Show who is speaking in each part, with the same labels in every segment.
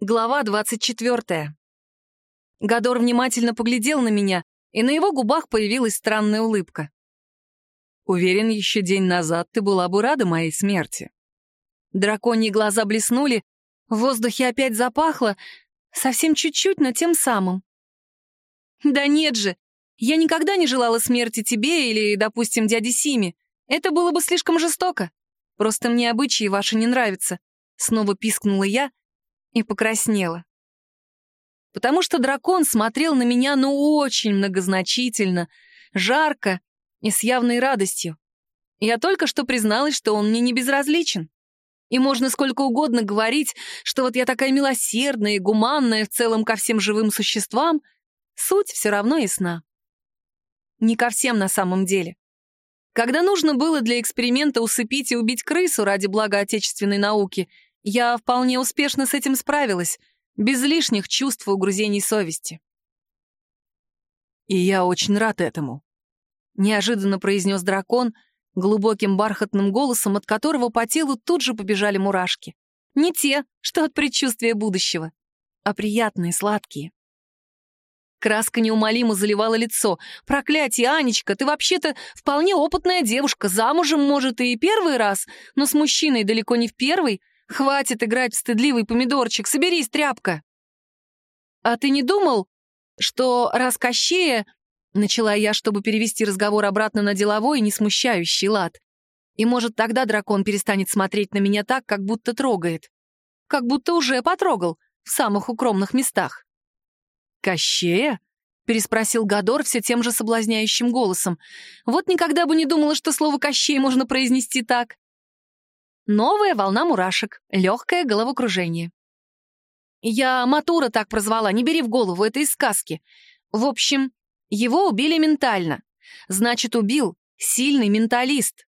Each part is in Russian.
Speaker 1: Глава 24. Гадор внимательно поглядел на меня, и на его губах появилась странная улыбка. «Уверен, еще день назад ты была бы рада моей смерти». Драконьи глаза блеснули, в воздухе опять запахло, совсем чуть-чуть, но тем самым. «Да нет же, я никогда не желала смерти тебе или, допустим, дяде Симе. Это было бы слишком жестоко. Просто мне обычаи ваши не нравятся», — снова пискнула я, и покраснела. Потому что дракон смотрел на меня, ну, очень многозначительно, жарко и с явной радостью. Я только что призналась, что он мне не безразличен. И можно сколько угодно говорить, что вот я такая милосердная и гуманная в целом ко всем живым существам, суть все равно ясна. Не ко всем на самом деле. Когда нужно было для эксперимента усыпить и убить крысу ради блага отечественной науки — я вполне успешно с этим справилась, без лишних чувств и угрызений совести. «И я очень рад этому», — неожиданно произнес дракон глубоким бархатным голосом, от которого по телу тут же побежали мурашки. Не те, что от предчувствия будущего, а приятные, сладкие. Краска неумолимо заливала лицо. «Проклятие, Анечка, ты вообще-то вполне опытная девушка, замужем, может, и первый раз, но с мужчиной далеко не в первый, Хватит играть в стыдливый помидорчик, соберись, тряпка. А ты не думал, что раз Кощея... Начала я, чтобы перевести разговор обратно на деловой, не смущающий лад. И, может, тогда дракон перестанет смотреть на меня так, как будто трогает. Как будто уже потрогал в самых укромных местах. «Кощея?» — переспросил Гадор все тем же соблазняющим голосом. «Вот никогда бы не думала, что слово «Кощей» можно произнести так. Новая волна мурашек, легкое головокружение. Я Матура так прозвала, не бери в голову, это из сказки. В общем, его убили ментально. Значит, убил сильный менталист.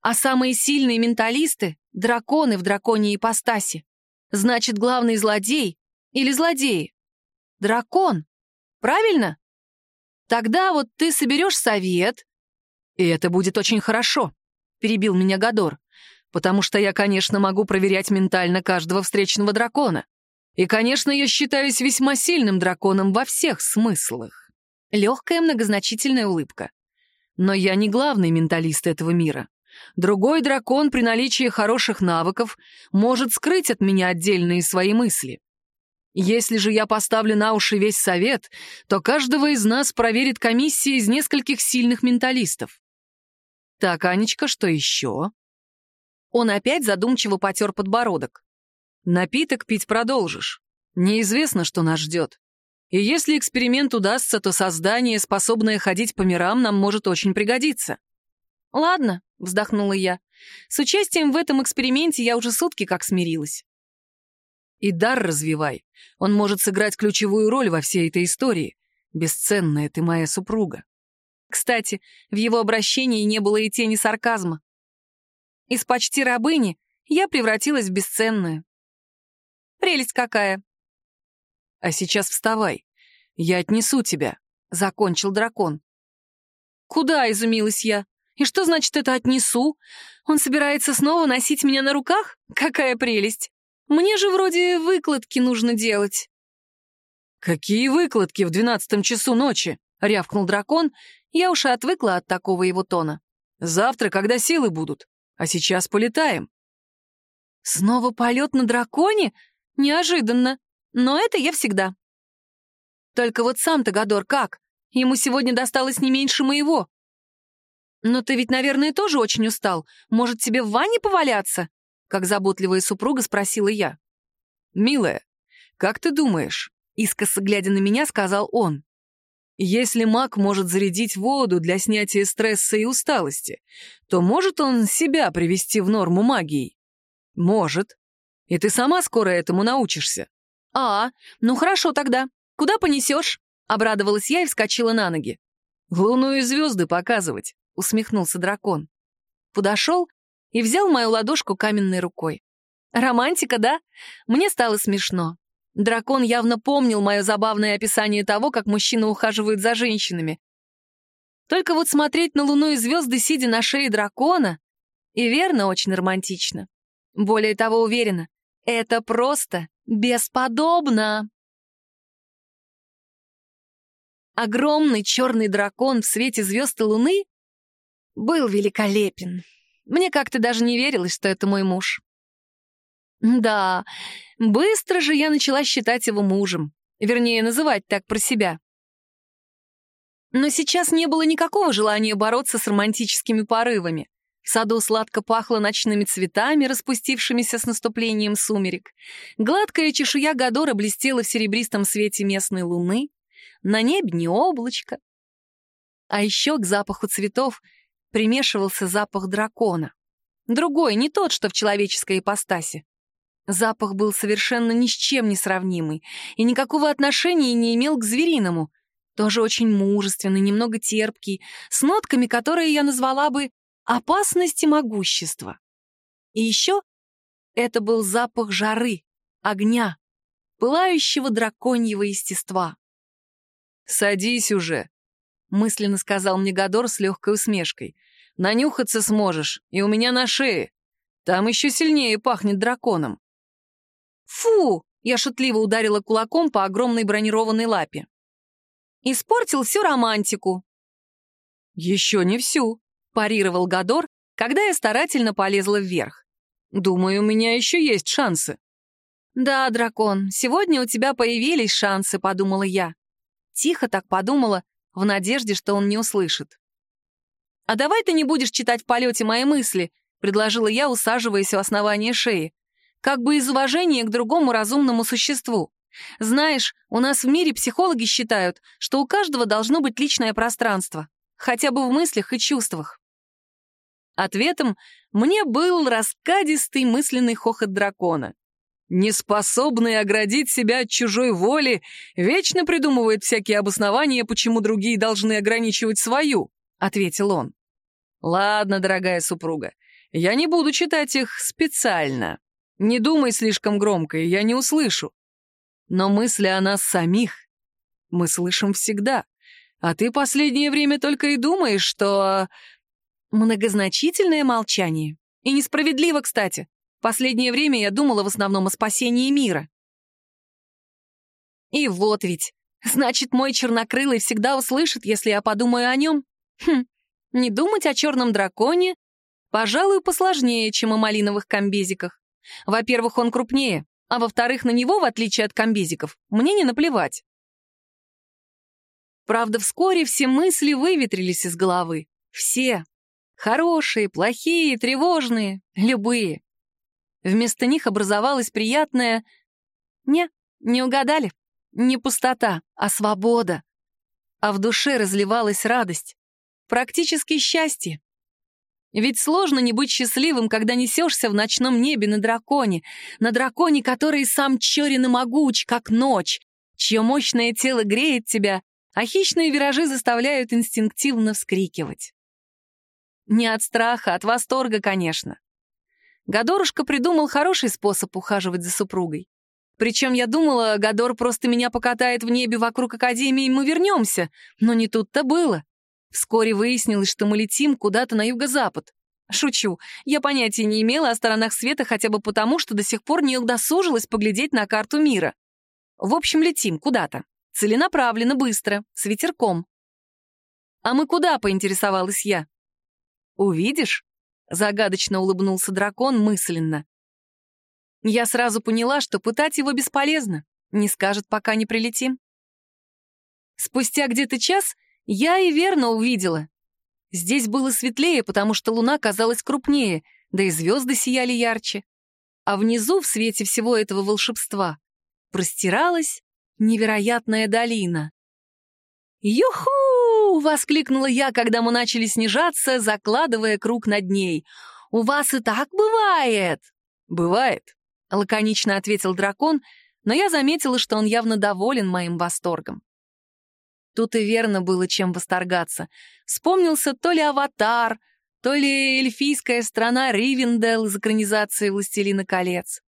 Speaker 1: А самые сильные менталисты — драконы в драконьей ипостаси. Значит, главный злодей или злодеи — дракон. Правильно? Тогда вот ты соберешь совет, и это будет очень хорошо, — перебил меня Гадор потому что я, конечно, могу проверять ментально каждого встречного дракона. И, конечно, я считаюсь весьма сильным драконом во всех смыслах. Легкая многозначительная улыбка. Но я не главный менталист этого мира. Другой дракон при наличии хороших навыков может скрыть от меня отдельные свои мысли. Если же я поставлю на уши весь совет, то каждого из нас проверит комиссия из нескольких сильных менталистов. Так, Анечка, что еще? Он опять задумчиво потер подбородок. «Напиток пить продолжишь. Неизвестно, что нас ждет. И если эксперимент удастся, то создание, способное ходить по мирам, нам может очень пригодиться». «Ладно», — вздохнула я. «С участием в этом эксперименте я уже сутки как смирилась». «И дар развивай. Он может сыграть ключевую роль во всей этой истории. Бесценная ты моя супруга». Кстати, в его обращении не было и тени сарказма. Из почти рабыни я превратилась в бесценную. Прелесть какая! А сейчас вставай. Я отнесу тебя, — закончил дракон. Куда, — изумилась я. И что значит это «отнесу»? Он собирается снова носить меня на руках? Какая прелесть! Мне же вроде выкладки нужно делать. «Какие выкладки в двенадцатом часу ночи?» — рявкнул дракон. Я уж и отвыкла от такого его тона. «Завтра, когда силы будут. А сейчас полетаем». «Снова полет на драконе? Неожиданно. Но это я всегда». «Только вот сам-то, Гадор, как? Ему сегодня досталось не меньше моего». «Но ты ведь, наверное, тоже очень устал. Может, тебе в ванне поваляться?» Как заботливая супруга спросила я. «Милая, как ты думаешь?» Искоса глядя на меня, сказал он. Если маг может зарядить воду для снятия стресса и усталости, то может он себя привести в норму магией? Может. И ты сама скоро этому научишься. А, ну хорошо тогда. Куда понесешь? Обрадовалась я и вскочила на ноги. Луну и звезды показывать, усмехнулся дракон. Подошел и взял мою ладошку каменной рукой. Романтика, да? Мне стало смешно. Дракон явно помнил мое забавное описание того, как мужчина ухаживает за женщинами. Только вот смотреть на луну и звезды, сидя на шее дракона, и верно очень романтично. Более того, уверена, это просто Бесподобно! Огромный черный дракон в свете звезд и луны был великолепен. Мне как-то даже не верилось, что это мой муж. Да, быстро же я начала считать его мужем. Вернее, называть так про себя. Но сейчас не было никакого желания бороться с романтическими порывами. В саду сладко пахло ночными цветами, распустившимися с наступлением сумерек. Гладкая чешуя Гадора блестела в серебристом свете местной луны. На небе не облачко. А еще к запаху цветов примешивался запах дракона. Другой, не тот, что в человеческой ипостаси. Запах был совершенно ни с чем не сравнимый и никакого отношения не имел к звериному. Тоже очень мужественный, немного терпкий, с нотками, которые я назвала бы опасность и могущество. И еще это был запах жары, огня, пылающего драконьего естества. «Садись уже», — мысленно сказал мне Гадор с легкой усмешкой. «Нанюхаться сможешь, и у меня на шее. Там еще сильнее пахнет драконом». «Фу!» — я шутливо ударила кулаком по огромной бронированной лапе. «Испортил всю романтику». «Еще не всю», — парировал Гадор, когда я старательно полезла вверх. «Думаю, у меня еще есть шансы». «Да, дракон, сегодня у тебя появились шансы», — подумала я. Тихо так подумала, в надежде, что он не услышит. «А давай ты не будешь читать в полете мои мысли», — предложила я, усаживаясь у основания шеи. «Как бы из уважения к другому разумному существу. Знаешь, у нас в мире психологи считают, что у каждого должно быть личное пространство, хотя бы в мыслях и чувствах. Ответом мне был раскадистый мысленный хохот дракона. Неспособный оградить себя от чужой воли, вечно придумывает всякие обоснования, почему другие должны ограничивать свою, — ответил он. Ладно, дорогая супруга, я не буду читать их специально. Не думай слишком громко, и я не услышу. Но мысли о нас самих мы слышим всегда. А ты последнее время только и думаешь, что Многозначительное молчание. И несправедливо, кстати. Последнее время я думала в основном о спасении мира. И вот ведь. Значит, мой чернокрылый всегда услышит, если я подумаю о нем. Хм, не думать о черном драконе, пожалуй, посложнее, чем о малиновых комбезиках. Во-первых, он крупнее, а во-вторых, на него, в отличие от комбезиков, мне не наплевать. Правда, вскоре все мысли выветрились из головы. Все, Хорошие, плохие, тревожные, любые. Вместо них образовалась приятная... Не, не угадали. Не пустота, а свобода. А в душе разливалась радость. Практически счастье. Ведь сложно не быть счастливым, когда несешься в ночном небе на драконе, на драконе, который сам черен и могуч, как ночь, чье мощное тело греет тебя, а хищные виражи заставляют инстинктивно вскрикивать. Не от страха, от восторга, конечно. Гадорушка придумал хороший способ ухаживать за супругой. Причем я думала, Гадор просто меня покатает в небе вокруг Академии, и мы вернемся. Но не тут-то было. Вскоре выяснилось, что мы летим куда-то на юго-запад. Шучу. Я понятия не имела о сторонах света хотя бы потому, что до сих пор не удосужилась поглядеть на карту мира. В общем, летим куда-то. Целенаправленно, быстро, с ветерком. «А мы куда?» — поинтересовалась я. «Увидишь?» — загадочно улыбнулся дракон мысленно. Я сразу поняла, что пытать его бесполезно, не скажет, пока не прилетим. Спустя где-то час я и верно увидела. Здесь было светлее, потому что луна казалась крупнее, да и звезды сияли ярче. А внизу, в свете всего этого волшебства, простиралась невероятная долина. «Юху!» воскликнула я, когда мы начали снижаться, закладывая круг над ней. «У вас и так бывает!» «Бывает», — лаконично ответил дракон, но я заметила, что он явно доволен моим восторгом. Тут и верно было чем восторгаться. Вспомнился то ли «Аватар», то ли эльфийская страна Ривендел из экранизации «Властелина колец».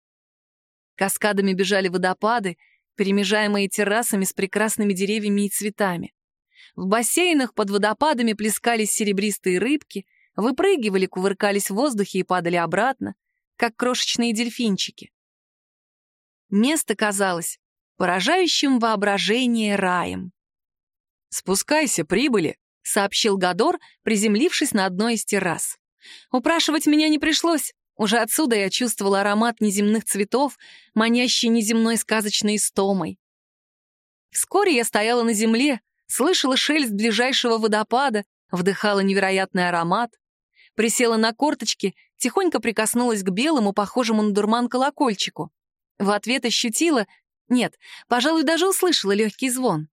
Speaker 1: Каскадами бежали водопады, перемежаемые террасами с прекрасными деревьями и цветами. В бассейнах под водопадами плескались серебристые рыбки, выпрыгивали, кувыркались в воздухе и падали обратно, как крошечные дельфинчики. Место казалось поражающим воображение раем.
Speaker 2: «Спускайся, прибыли», — сообщил Гадор, приземлившись на одной из террас.
Speaker 1: Упрашивать меня не пришлось. Уже отсюда я чувствовала аромат неземных цветов, манящий неземной сказочной истомой. Вскоре я стояла на земле, слышала шелест ближайшего водопада, вдыхала невероятный аромат, присела на корточки, тихонько прикоснулась к белому, похожему на дурман колокольчику. В ответ ощутила, нет, пожалуй, даже услышала легкий звон.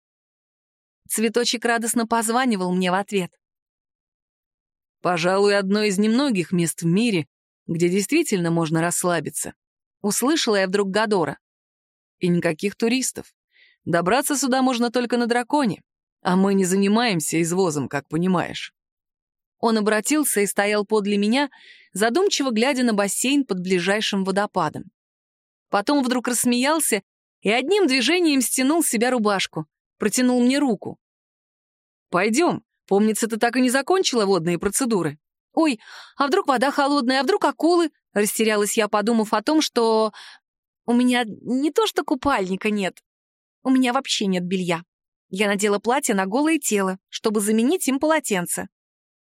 Speaker 1: Цветочек радостно позванивал мне в ответ.
Speaker 2: «Пожалуй, одно из немногих мест в мире, где действительно можно расслабиться», — услышала я вдруг Гадора. «И никаких туристов. Добраться сюда можно только на драконе, а мы не занимаемся извозом, как понимаешь».
Speaker 1: Он обратился и стоял подле меня, задумчиво глядя на бассейн под ближайшим водопадом. Потом вдруг рассмеялся и одним движением стянул с себя рубашку протянул мне руку. «Пойдем. Помнится, ты так и не закончила водные процедуры». «Ой, а вдруг вода холодная, а вдруг акулы?» Растерялась я, подумав о том, что... У меня не то что купальника нет. У меня вообще нет белья. Я надела платье на голое тело, чтобы заменить им полотенце.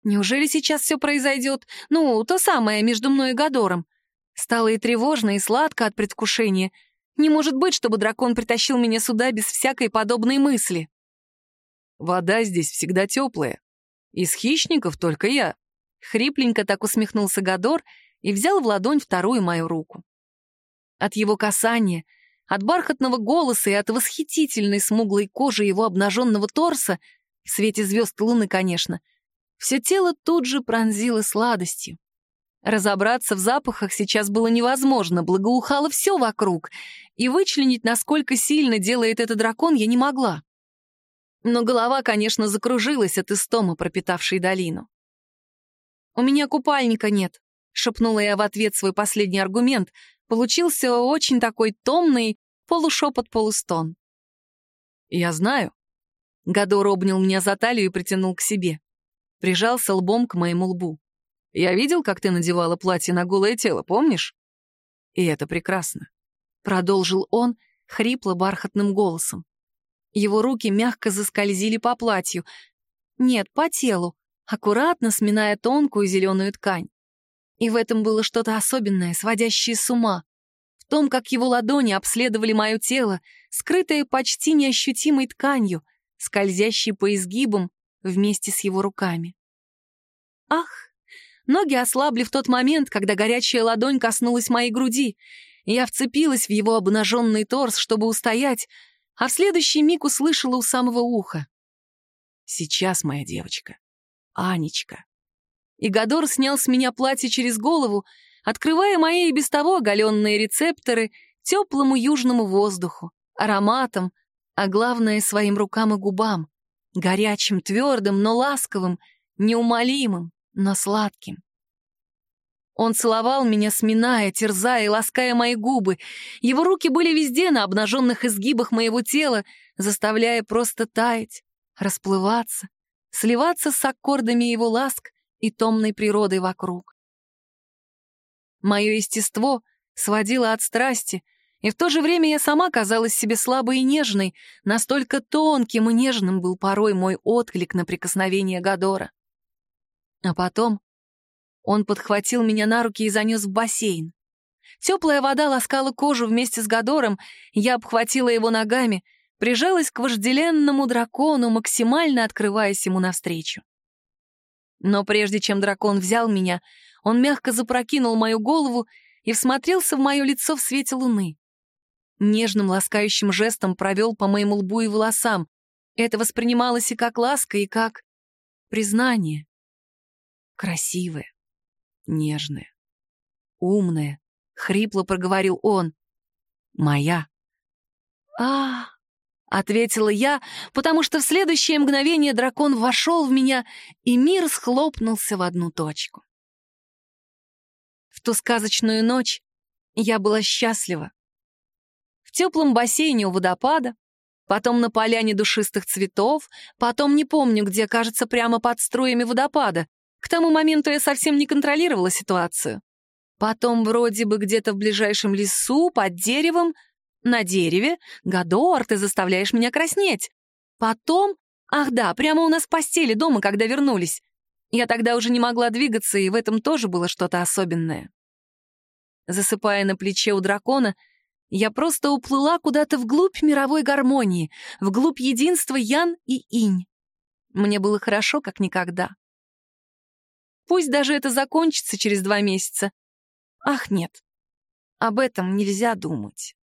Speaker 1: Неужели сейчас все произойдет? Ну, то самое между мной и Гадором. Стало и тревожно, и сладко от предвкушения, не может быть, чтобы дракон притащил меня сюда без всякой подобной мысли.
Speaker 2: Вода здесь всегда теплая. Из хищников только я.
Speaker 1: Хрипленько так усмехнулся Гадор и взял в ладонь вторую мою руку. От его касания, от бархатного голоса и от восхитительной смуглой кожи его обнаженного торса, в свете звезд луны, конечно, все тело тут же пронзило сладостью. Разобраться в запахах сейчас было невозможно, благоухало все вокруг, и вычленить, насколько сильно делает этот дракон, я не могла. Но голова, конечно, закружилась от истома, пропитавшей долину. «У меня купальника нет», — шепнула я в ответ свой последний аргумент. Получился очень такой томный полушепот-полустон.
Speaker 2: «Я знаю».
Speaker 1: Гадор обнял меня за талию и притянул к себе. Прижался лбом к моему лбу.
Speaker 2: Я видел, как ты надевала платье на голое тело, помнишь? И это прекрасно.
Speaker 1: Продолжил он хрипло-бархатным голосом. Его руки мягко заскользили по платью. Нет, по телу, аккуратно сминая тонкую зеленую ткань. И в этом было что-то особенное, сводящее с ума. В том, как его ладони обследовали мое тело, скрытое почти неощутимой тканью, скользящей по изгибам вместе с его руками. Ах, Ноги ослабли в тот момент, когда горячая ладонь коснулась моей груди. Я вцепилась в его обнаженный торс, чтобы устоять, а в следующий миг услышала у самого уха.
Speaker 2: «Сейчас, моя девочка. Анечка».
Speaker 1: И Гадор снял с меня платье через голову, открывая мои и без того оголенные рецепторы теплому южному воздуху, ароматом, а главное — своим рукам и губам, горячим, твердым, но ласковым, неумолимым но сладким. Он целовал меня, сминая, терзая и лаская мои губы. Его руки были везде на обнаженных изгибах моего тела, заставляя просто таять, расплываться, сливаться с аккордами его ласк и томной природой вокруг. Мое естество сводило от страсти, и в то же время я сама казалась себе слабой и нежной, настолько тонким и нежным был порой мой отклик на прикосновение Гадора. А потом он подхватил меня на руки и занес в бассейн. Теплая вода ласкала кожу вместе с Гадором, я обхватила его ногами, прижалась к вожделенному дракону, максимально открываясь ему навстречу. Но прежде чем дракон взял меня, он мягко запрокинул мою голову и всмотрелся в мое лицо в свете луны. Нежным ласкающим жестом провел по моему лбу и волосам. Это воспринималось и как ласка, и как признание красивая, нежная, умная, хрипло проговорил он. Моя. А, ответила я, потому что в следующее мгновение дракон вошел в меня, и мир схлопнулся в одну точку. В ту сказочную ночь я была счастлива. В теплом бассейне у водопада, потом на поляне душистых цветов, потом не помню где, кажется, прямо под струями водопада, к тому моменту я совсем не контролировала ситуацию. Потом вроде бы где-то в ближайшем лесу, под деревом, на дереве «Гадор, ты заставляешь меня краснеть». Потом, ах да, прямо у нас в постели дома, когда вернулись. Я тогда уже не могла двигаться, и в этом тоже было что-то особенное. Засыпая на плече у дракона, я просто уплыла куда-то вглубь мировой гармонии, вглубь единства Ян и Инь. Мне было хорошо, как никогда. Пусть даже это закончится через два месяца. Ах, нет, об этом нельзя думать.